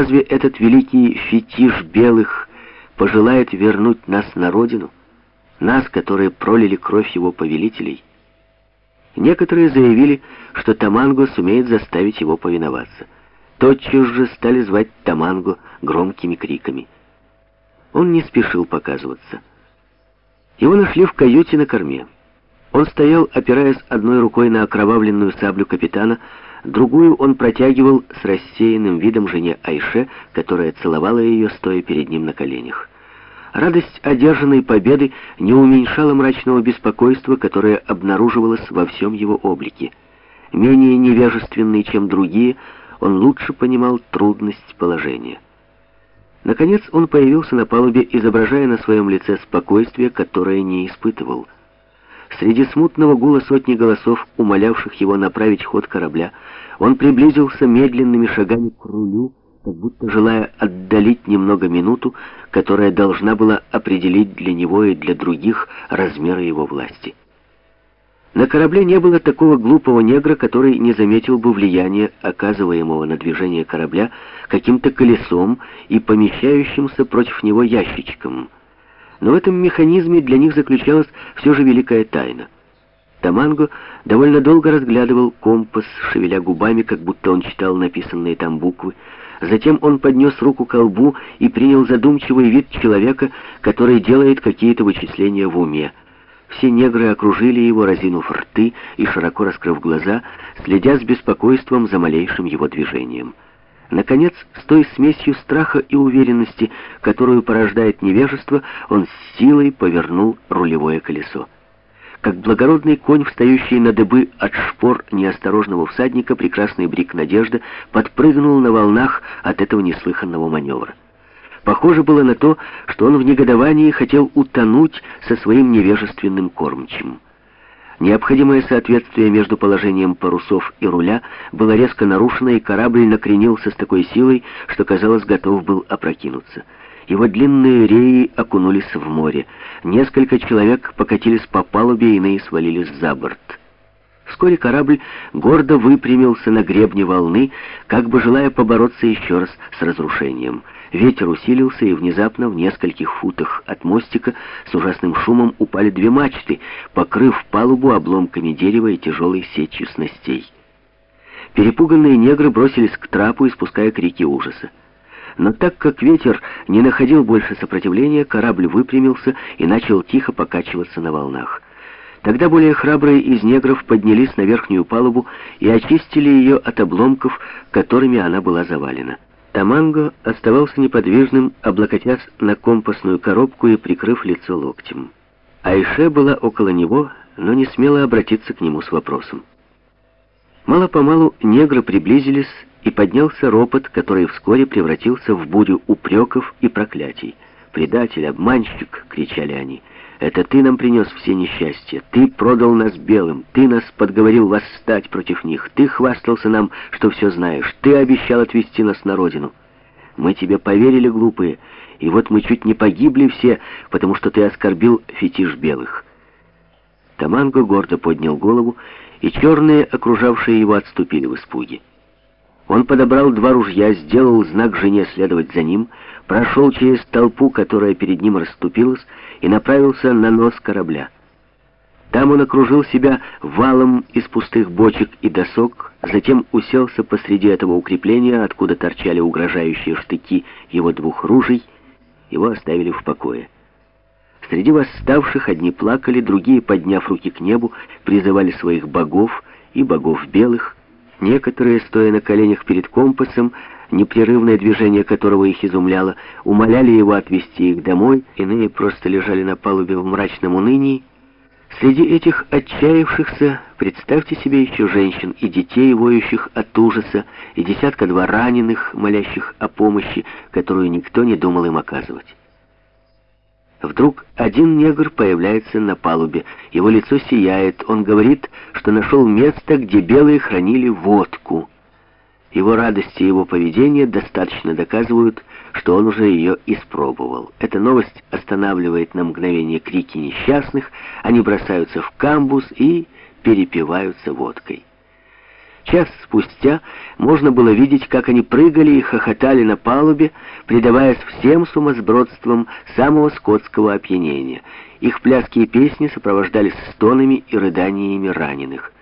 Разве этот великий фетиш белых пожелает вернуть нас на родину? Нас, которые пролили кровь его повелителей? Некоторые заявили, что Таманго сумеет заставить его повиноваться. Тотчас же стали звать Таманго громкими криками. Он не спешил показываться. Его нашли в каюте на корме. Он стоял, опираясь одной рукой на окровавленную саблю капитана, другую он протягивал с рассеянным видом жене Айше, которая целовала ее, стоя перед ним на коленях. Радость одержанной победы не уменьшала мрачного беспокойства, которое обнаруживалось во всем его облике. Менее невежественный, чем другие, он лучше понимал трудность положения. Наконец он появился на палубе, изображая на своем лице спокойствие, которое не испытывал. Среди смутного гула сотни голосов, умолявших его направить ход корабля, он приблизился медленными шагами к рулю, как будто желая отдалить немного минуту, которая должна была определить для него и для других размеры его власти. На корабле не было такого глупого негра, который не заметил бы влияния, оказываемого на движение корабля каким-то колесом и помещающимся против него ящичком. Но в этом механизме для них заключалась все же великая тайна. Таманго довольно долго разглядывал компас, шевеля губами, как будто он читал написанные там буквы. Затем он поднес руку к колбу и принял задумчивый вид человека, который делает какие-то вычисления в уме. Все негры окружили его, разинув рты и широко раскрыв глаза, следя с беспокойством за малейшим его движением. Наконец, с той смесью страха и уверенности, которую порождает невежество, он с силой повернул рулевое колесо. Как благородный конь, встающий на дыбы от шпор неосторожного всадника, прекрасный брик Надежда подпрыгнул на волнах от этого неслыханного маневра. Похоже было на то, что он в негодовании хотел утонуть со своим невежественным кормчим. Необходимое соответствие между положением парусов и руля было резко нарушено, и корабль накренился с такой силой, что, казалось, готов был опрокинуться. Его длинные реи окунулись в море. Несколько человек покатились по палубе, иные свалились за борт. Вскоре корабль гордо выпрямился на гребне волны, как бы желая побороться еще раз с разрушением. Ветер усилился, и внезапно в нескольких футах от мостика с ужасным шумом упали две мачты, покрыв палубу обломками дерева и тяжелой сетью снастей. Перепуганные негры бросились к трапу, испуская крики ужаса. Но так как ветер не находил больше сопротивления, корабль выпрямился и начал тихо покачиваться на волнах. Тогда более храбрые из негров поднялись на верхнюю палубу и очистили ее от обломков, которыми она была завалена. Таманго оставался неподвижным, облокотясь на компасную коробку и прикрыв лицо локтем. Айше была около него, но не смела обратиться к нему с вопросом. Мало-помалу негры приблизились, и поднялся ропот, который вскоре превратился в бурю упреков и проклятий. «Предатель, обманщик!» — кричали они. «Это ты нам принес все несчастья. Ты продал нас белым. Ты нас подговорил восстать против них. Ты хвастался нам, что все знаешь. Ты обещал отвезти нас на родину. Мы тебе поверили, глупые, и вот мы чуть не погибли все, потому что ты оскорбил фетиш белых». Таманго гордо поднял голову, и черные, окружавшие его, отступили в испуге. Он подобрал два ружья, сделал знак жене следовать за ним, прошел через толпу, которая перед ним расступилась, и направился на нос корабля. Там он окружил себя валом из пустых бочек и досок, затем уселся посреди этого укрепления, откуда торчали угрожающие штыки его двух ружей, его оставили в покое. Среди восставших одни плакали, другие, подняв руки к небу, призывали своих богов и богов белых, Некоторые, стоя на коленях перед компасом, непрерывное движение которого их изумляло, умоляли его отвезти их домой, иные просто лежали на палубе в мрачном унынии. Среди этих отчаявшихся, представьте себе еще женщин и детей, воющих от ужаса, и десятка-два раненых, молящих о помощи, которую никто не думал им оказывать. Вдруг один негр появляется на палубе. Его лицо сияет. Он говорит, что нашел место, где белые хранили водку. Его радость и его поведение достаточно доказывают, что он уже ее испробовал. Эта новость останавливает на мгновение крики несчастных, они бросаются в камбуз и перепиваются водкой. Час спустя можно было видеть, как они прыгали и хохотали на палубе, предаваясь всем сумасбродствам самого скотского опьянения. Их пляски и песни сопровождались стонами и рыданиями раненых.